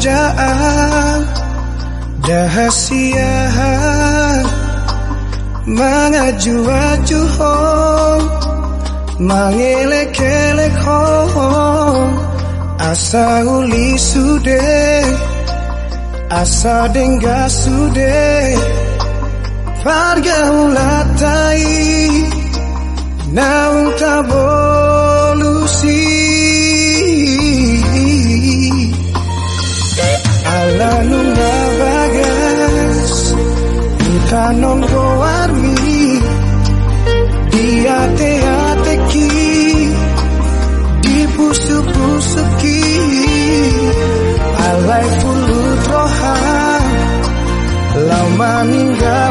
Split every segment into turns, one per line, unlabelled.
Dengarna lojaan Dahasiahan Mengaju-aju Mengelek-elek Asa uli sude Asa dengga sude Farga ulatai Naung tabolusi Kita nonggo warmi Dia te ateki Di pusu-pusuki Alai pulu troha Lau meninggal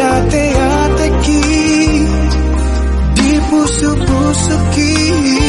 até aqui. Di busu busu ki.